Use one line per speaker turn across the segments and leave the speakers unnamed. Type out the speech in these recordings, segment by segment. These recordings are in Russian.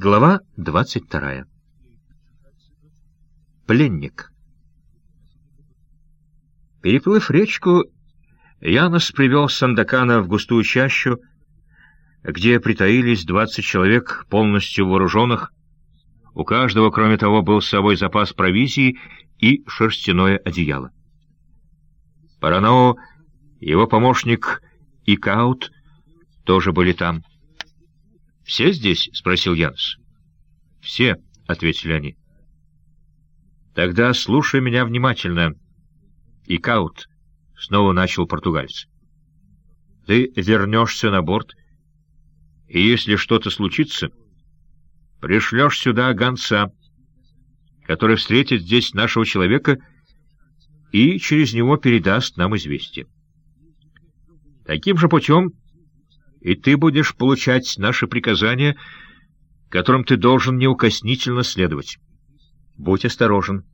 Глава 22. Пленник. Переплыв речку, Янос привел Сандакана в густую чащу, где притаились двадцать человек, полностью вооруженных. У каждого, кроме того, был с собой запас провизии и шерстяное одеяло. Параноу, его помощник Икаут тоже были там. «Все здесь?» — спросил Янс. «Все», — ответили они. «Тогда слушай меня внимательно». И Каут снова начал португальц. «Ты вернешься на борт, и если что-то случится, пришлешь сюда гонца, который встретит здесь нашего человека и через него передаст нам известие. Таким же путем и ты будешь получать наши приказания, которым ты должен неукоснительно следовать. Будь осторожен.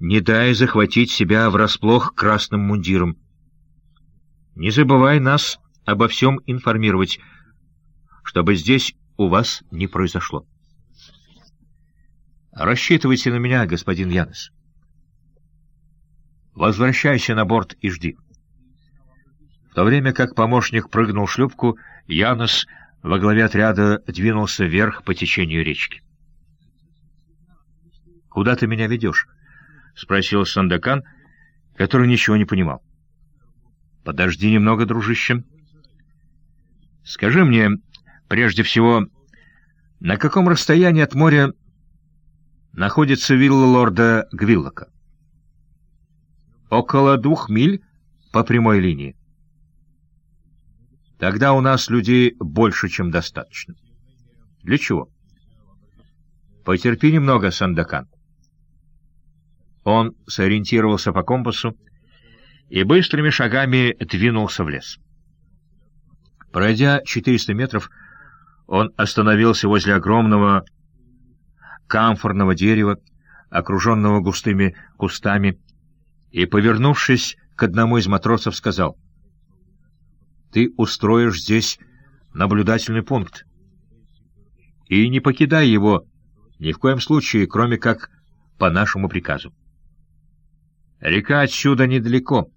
Не дай захватить себя врасплох красным мундиром. Не забывай нас обо всем информировать, чтобы здесь у вас не произошло. Рассчитывайте на меня, господин Янос. Возвращайся на борт и жди то время как помощник прыгнул в шлюпку, Янос во главе отряда двинулся вверх по течению речки. «Куда ты меня ведешь?» — спросил Сандакан, который ничего не понимал. «Подожди немного, дружище. Скажи мне, прежде всего, на каком расстоянии от моря находится вилла лорда Гвиллока?» «Около двух миль по прямой линии». Тогда у нас людей больше, чем достаточно. Для чего? Потерпи немного, Сандакан. Он сориентировался по компасу и быстрыми шагами двинулся в лес. Пройдя 400 метров, он остановился возле огромного камфорного дерева, окруженного густыми кустами, и, повернувшись к одному из матросов, сказал — ты устроишь здесь наблюдательный пункт. И не покидай его ни в коем случае, кроме как по нашему приказу. Река отсюда недалеко,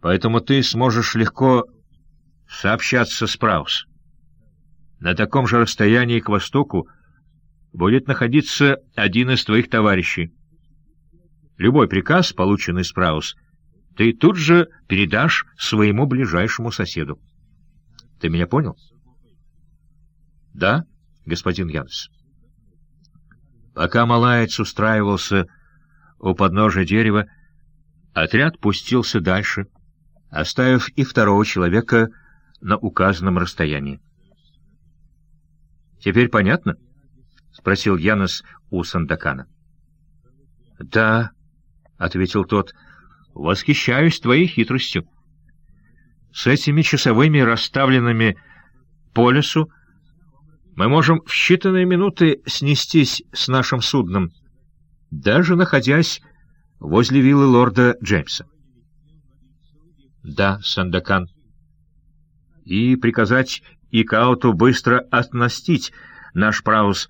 поэтому ты сможешь легко сообщаться с Праус. На таком же расстоянии к востоку будет находиться один из твоих товарищей. Любой приказ, полученный с Праус, ты тут же передашь своему ближайшему соседу. Ты меня понял? Да, господин Янс. Пока Малаец устраивался у подножия дерева, отряд пустился дальше, оставив и второго человека на указанном расстоянии. «Теперь понятно?» — спросил Янос у Сандакана. «Да», — ответил тот, — Восхищаюсь твоей хитростью. С этими часовыми, расставленными по лесу, мы можем в считанные минуты снестись с нашим судном, даже находясь возле виллы лорда Джеймса. Да, Сандакан. И приказать Икауту быстро отностить наш праус,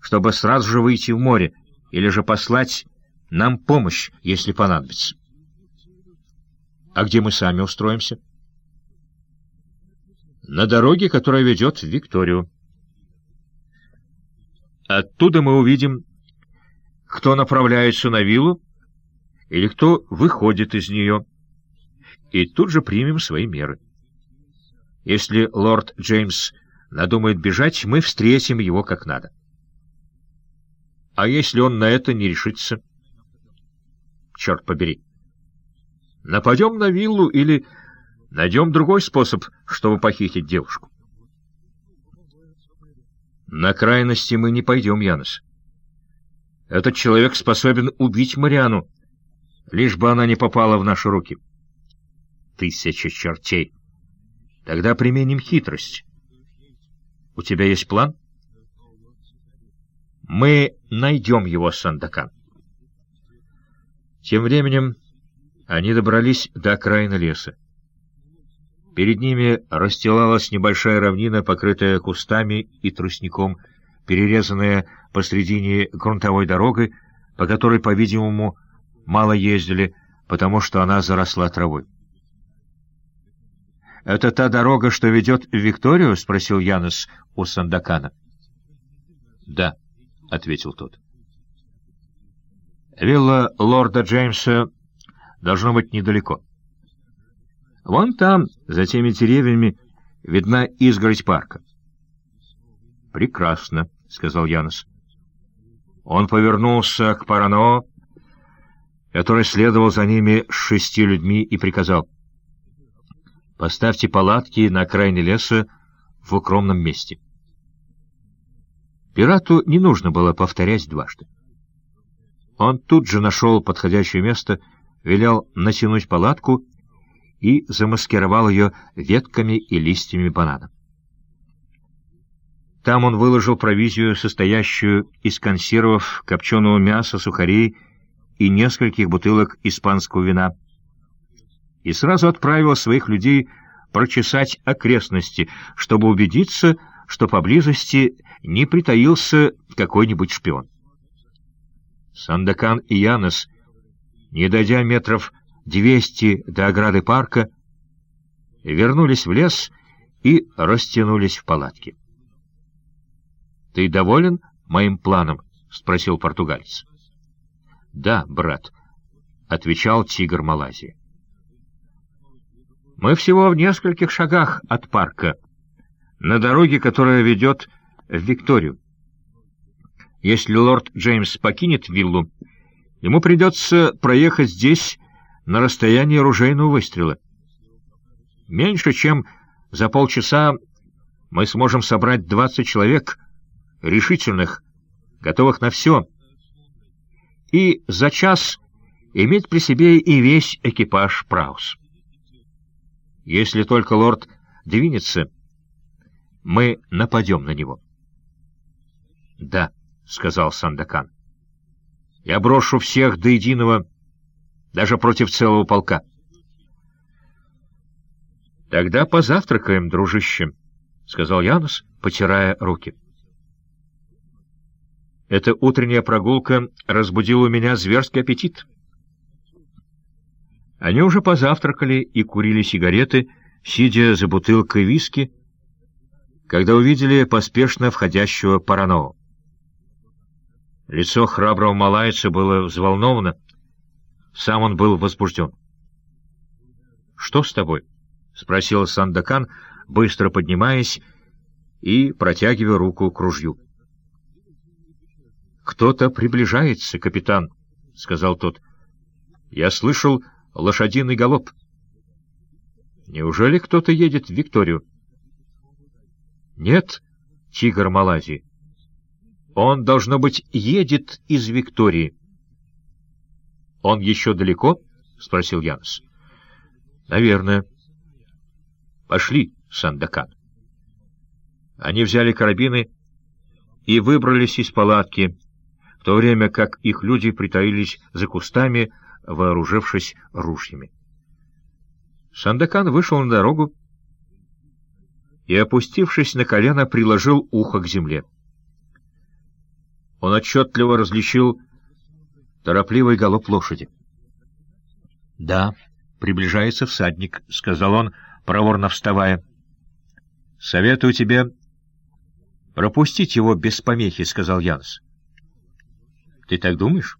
чтобы сразу же выйти в море, или же послать нам помощь, если понадобится. А где мы сами устроимся? На дороге, которая ведет в Викторию. Оттуда мы увидим, кто направляется на виллу или кто выходит из нее, и тут же примем свои меры. Если лорд Джеймс надумает бежать, мы встретим его как надо. А если он на это не решится? Черт побери! Нападем на виллу или найдем другой способ, чтобы похитить девушку. На крайности мы не пойдем, Янос. Этот человек способен убить Мариану, лишь бы она не попала в наши руки. Тысяча чертей. Тогда применим хитрость. У тебя есть план? Мы найдем его, Сандакан. Тем временем они добрались до окраины леса. Перед ними расстилалась небольшая равнина, покрытая кустами и тростником, перерезанная посредине грунтовой дорогой, по которой, по-видимому, мало ездили, потому что она заросла травой. «Это та дорога, что ведет в Викторию?» — спросил Янос у Сандакана. «Да», — ответил тот. «Вилла лорда Джеймса должно быть недалеко. Вон там, за теми деревьями, видна изгородь парка». «Прекрасно», — сказал Янос. Он повернулся к Парано, который следовал за ними с шести людьми, и приказал — Поставьте палатки на окраине леса в укромном месте. Пирату не нужно было повторять дважды. Он тут же нашел подходящее место, велел натянуть палатку и замаскировал ее ветками и листьями банана. Там он выложил провизию, состоящую из консервов, копченого мяса, сухарей и нескольких бутылок испанского вина — и сразу отправил своих людей прочесать окрестности, чтобы убедиться, что поблизости не притаился какой-нибудь шпион. Сандакан и Янос, не дойдя метров двести до ограды парка, вернулись в лес и растянулись в палатке. — Ты доволен моим планом? — спросил португалец. — Да, брат, — отвечал тигр Малайзии. Мы всего в нескольких шагах от парка, на дороге, которая ведет в Викторию. Если лорд Джеймс покинет виллу, ему придется проехать здесь на расстоянии ружейного выстрела. Меньше чем за полчаса мы сможем собрать двадцать человек, решительных, готовых на все, и за час иметь при себе и весь экипаж Праус. Если только лорд двинется, мы нападем на него. — Да, — сказал Сандакан. — Я брошу всех до единого, даже против целого полка. — Тогда позавтракаем, дружище, — сказал Янус, потирая руки. Эта утренняя прогулка разбудила у меня зверский аппетит. Они уже позавтракали и курили сигареты, сидя за бутылкой виски, когда увидели поспешно входящего Паранова. Лицо храброго малайца было взволновано, сам он был возбужден. — Что с тобой? — спросил Сандакан, быстро поднимаясь и протягивая руку к ружью. — Кто-то приближается, капитан, — сказал тот. — Я слышал лошадиный галоп. Неужели кто-то едет в Викторию? Нет, тигр Малайзии. Он, должно быть, едет из Виктории. Он еще далеко? — спросил Янс. — Наверное. — Пошли, Сандакан. Они взяли карабины и выбрались из палатки, в то время как их люди притаились за кустами, вооружившись ружьями. Сандакан вышел на дорогу и, опустившись на колено, приложил ухо к земле. Он отчетливо различил торопливый галоп лошади. — Да, приближается всадник, — сказал он, проворно вставая. — Советую тебе пропустить его без помехи, — сказал Янс. — Ты так думаешь?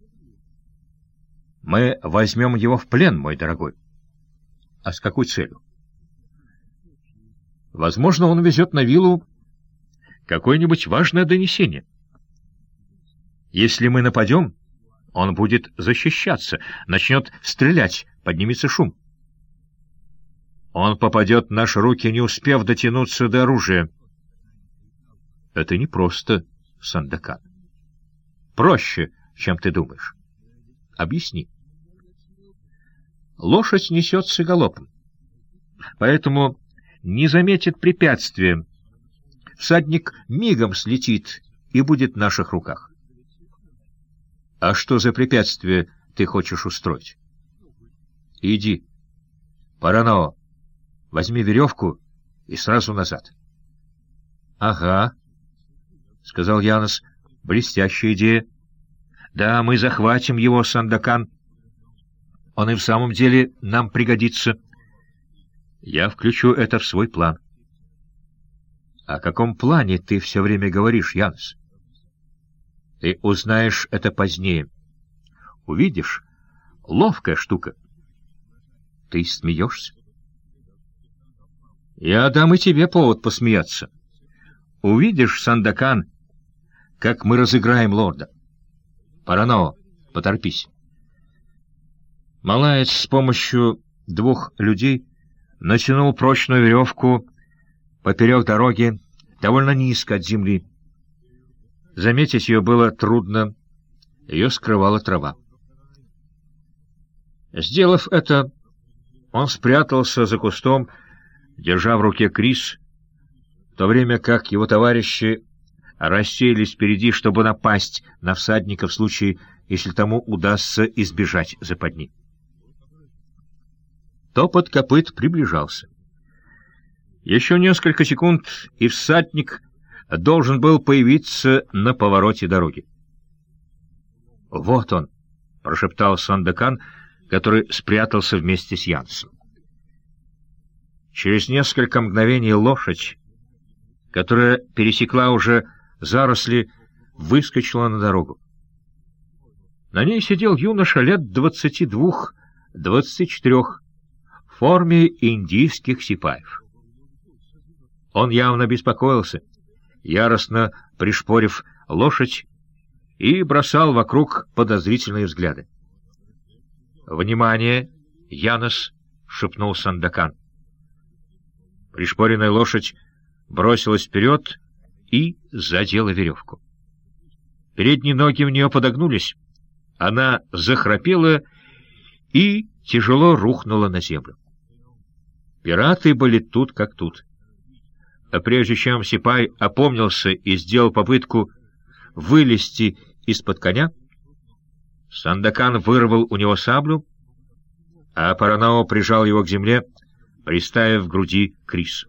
Мы возьмем его в плен, мой дорогой. А с какой целью? Возможно, он везет на виллу какое-нибудь важное донесение. Если мы нападем, он будет защищаться, начнет стрелять, поднимется шум. Он попадет в наши руки, не успев дотянуться до оружия. Это непросто, Сандакан. Проще, чем ты думаешь. Объясни. Лошадь несется галопом, поэтому не заметит препятствия. Всадник мигом слетит и будет в наших руках. А что за препятствие ты хочешь устроить? Иди. Парано, возьми веревку и сразу назад. Ага. — сказал Янос. — Блестящая идея. Да, мы захватим его, Сандакан. Он и в самом деле нам пригодится. Я включу это в свой план. — О каком плане ты все время говоришь, Янос? Ты узнаешь это позднее. Увидишь, ловкая штука. Ты смеешься? Я дам и тебе повод посмеяться. Увидишь, Сандакан, как мы разыграем лорда. Параноа, поторпись. Малаец с помощью двух людей натянул прочную веревку поперек дороги, довольно низко от земли. Заметить ее было трудно, ее скрывала трава. Сделав это, он спрятался за кустом, держа в руке Крис, в то время как его товарищи расселись впереди, чтобы напасть на всадника в случае, если тому удастся избежать западни. Топот копыт приближался. Еще несколько секунд, и всадник должен был появиться на повороте дороги. «Вот он!» — прошептал Сандакан, который спрятался вместе с Янсом. Через несколько мгновений лошадь, которая пересекла уже заросли, выскочила на дорогу. На ней сидел юноша лет двадцати двух-двадцати четырех в форме индийских сипаев. Он явно беспокоился, яростно пришпорив лошадь, и бросал вокруг подозрительные взгляды. «Внимание, Янос!» — шепнул Сандакан. Пришпоренная лошадь бросилась вперед и задела веревку. Передние ноги в нее подогнулись, она захрапела и тяжело рухнула на землю. Пираты были тут как тут. А прежде чем Сипай опомнился и сделал попытку вылезти из-под коня, Сандакан вырвал у него саблю, а Паранао прижал его к земле, приставив в груди Крис.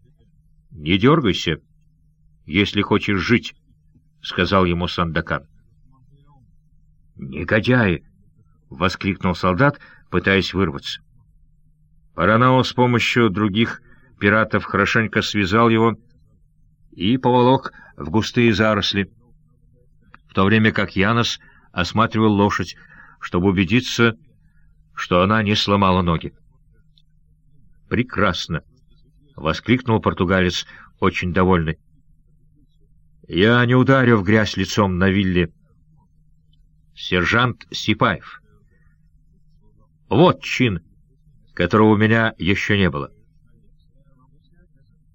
— Не дергайся, если хочешь жить, — сказал ему Сандакан. — Негодяи! — воскликнул солдат, пытаясь вырваться. Паранао с помощью других пиратов хорошенько связал его и поволок в густые заросли, в то время как Янос осматривал лошадь, чтобы убедиться, что она не сломала ноги. «Прекрасно!» — воскликнул португалец, очень довольный. «Я не ударю в грязь лицом на вилле. Сержант Сипаев. Вот чин, которого у меня еще не было».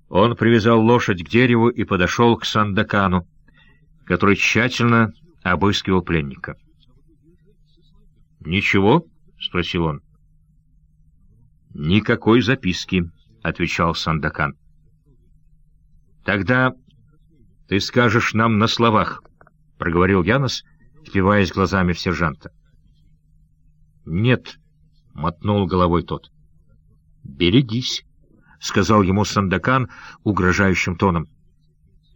Он привязал лошадь к дереву и подошел к Сандакану, который тщательно обыскивал пленника. «Ничего?» — спросил он. «Никакой записки», — отвечал Сандакан. «Тогда ты скажешь нам на словах», — проговорил Янос, впиваясь глазами в сержанта. «Нет», — мотнул головой тот. «Берегись», — сказал ему Сандакан угрожающим тоном.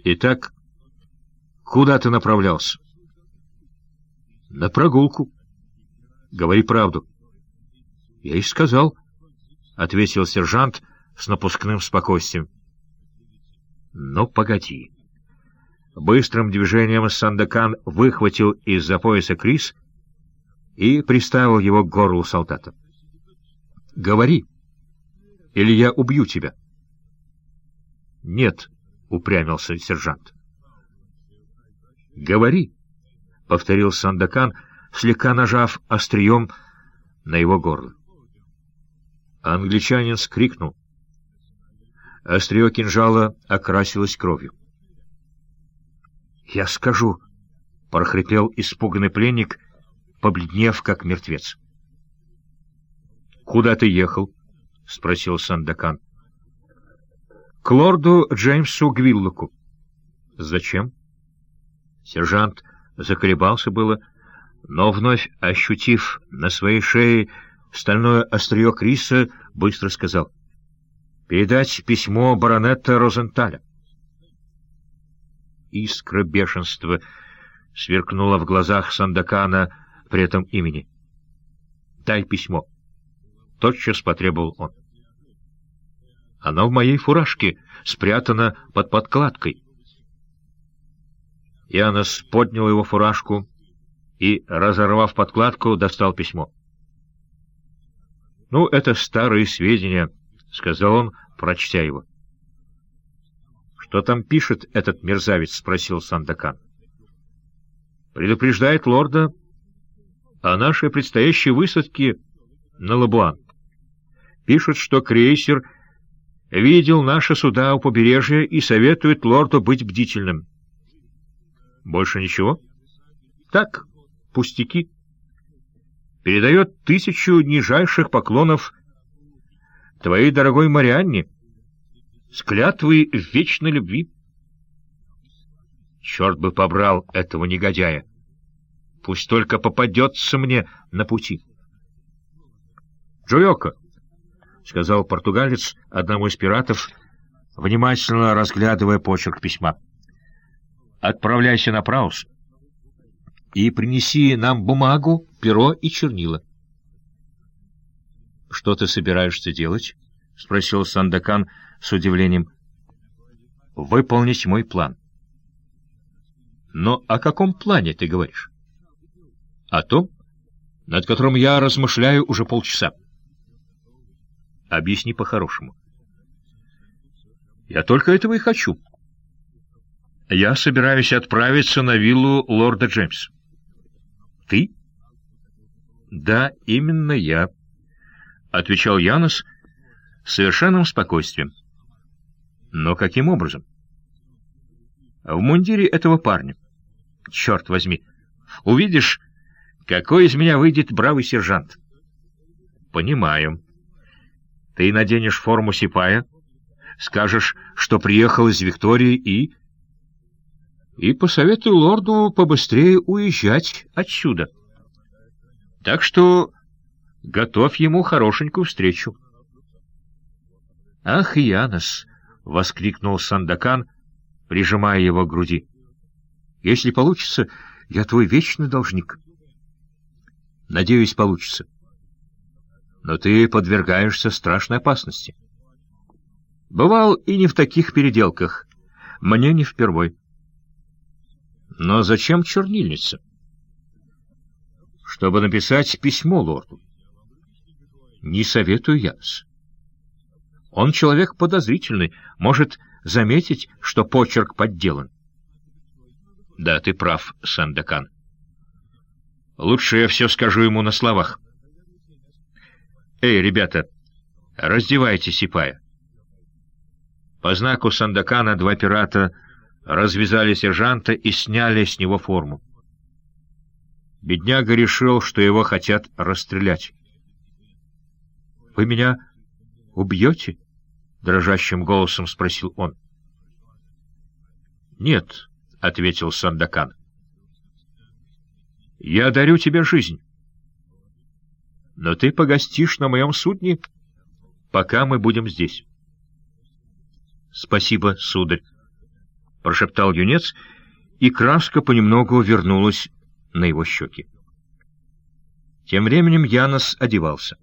«Итак, куда ты направлялся?» «На прогулку». «Говори правду». «Я и сказал», — ответил сержант с напускным спокойствием. «Ну, погоди». Быстрым движением Сандакан выхватил из-за пояса Крис и приставил его к горлу солдата. «Говори, или я убью тебя». «Нет», — упрямился сержант. «Говори», — повторил Сандакан, слегка нажав острием на его горло. Англичанин скрикнул. Острие кинжала окрасилось кровью. «Я скажу», — прохрипел испуганный пленник, побледнев, как мертвец. «Куда ты ехал?» — спросил Сандакан. «К лорду Джеймсу Гвиллоку». «Зачем?» Сержант заколебался было, но, вновь ощутив на своей шее Стальное острие Криса быстро сказал. «Передать письмо баронета Розенталя». искра бешенства сверкнула в глазах Сандакана при этом имени. «Дай письмо». Тотчас потребовал он. «Оно в моей фуражке, спрятано под подкладкой». Янос поднял его фуражку и, разорвав подкладку, достал письмо. «Ну, это старые сведения», — сказал он, прочтя его. «Что там пишет этот мерзавец?» — спросил Сандакан. «Предупреждает лорда о нашей предстоящей высадке на Лабуан. Пишет, что крейсер видел наши суда у побережья и советует лорду быть бдительным». «Больше ничего?» «Так, пустяки». «Передает тысячу нижайших поклонов твоей дорогой Марианне» с клятвой вечной любви. Черт бы побрал этого негодяя! Пусть только попадется мне на пути. — Джуйоко, — сказал португалец одному из пиратов, внимательно разглядывая почерк письма, — отправляйся на Праус и принеси нам бумагу, перо и чернила. — Что ты собираешься делать? — спросил Сандакан, — с удивлением. «Выполнить мой план». «Но о каком плане ты говоришь?» «О том, над которым я размышляю уже полчаса». «Объясни по-хорошему». «Я только этого и хочу». «Я собираюсь отправиться на виллу лорда Джеймса». «Ты?» «Да, именно я», — отвечал Янос совершенным спокойствием. Но каким образом? В мундире этого парня. Черт возьми! Увидишь, какой из меня выйдет бравый сержант. Понимаю. Ты наденешь форму сипая, скажешь, что приехал из Виктории и... И посоветую лорду побыстрее уезжать отсюда. Так что готовь ему хорошенькую встречу. «Ах, Янос!» — воскликнул Сандакан, прижимая его к груди. «Если получится, я твой вечный должник». «Надеюсь, получится. Но ты подвергаешься страшной опасности. Бывал и не в таких переделках. Мне не впервой. Но зачем чернильница?» «Чтобы написать письмо лорду». «Не советую, Янос». Он человек подозрительный, может заметить, что почерк подделан. — Да, ты прав, Сандакан. Лучше я все скажу ему на словах. — Эй, ребята, раздевайте Сипая. По знаку Сандакана два пирата развязали сержанта и сняли с него форму. Бедняга решил, что его хотят расстрелять. — Вы меня убьете? — дрожащим голосом спросил он. «Нет», — ответил Сандакан. «Я дарю тебе жизнь. Но ты погостишь на моем судне, пока мы будем здесь». «Спасибо, сударь», — прошептал юнец, и краска понемногу вернулась на его щеки. Тем временем Янос одевался.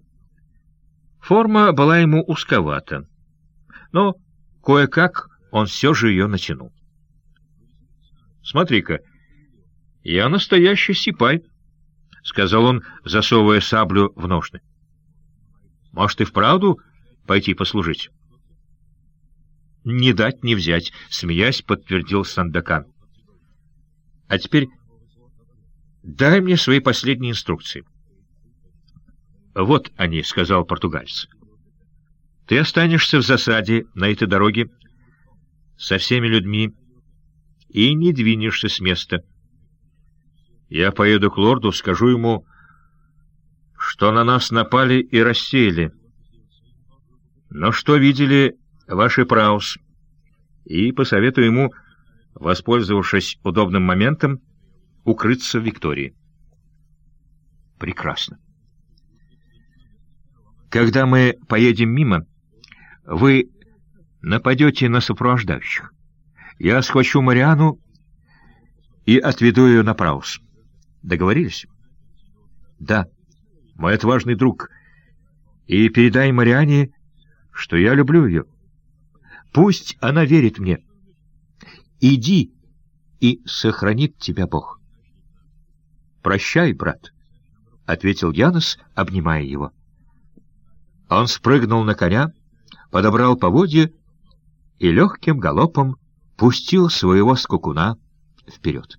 Форма была ему узковата но кое-как он все же ее натянул. «Смотри-ка, я настоящий сипай», — сказал он, засовывая саблю в ножны. «Может, и вправду пойти послужить?» «Не дать, не взять», — смеясь, подтвердил Сандакан. «А теперь дай мне свои последние инструкции». «Вот они», — сказал португальец. Ты останешься в засаде на этой дороге со всеми людьми и не двинешься с места. Я поеду к лорду, скажу ему, что на нас напали и рассеяли. Но что видели ваши праус, и посоветую ему, воспользовавшись удобным моментом, укрыться в Виктории. Прекрасно. Когда мы поедем мимо, вы нападете на сопровождающих. Я схвачу Мариану и отведу ее на Праус. Договорились? Да, мой отважный друг. И передай Мариане, что я люблю ее. Пусть она верит мне. Иди, и сохранит тебя Бог. «Прощай, брат», — ответил Янос, обнимая его. Он спрыгнул на коня, подобрал поводья и легким галопом пустил своего скукуна вперед.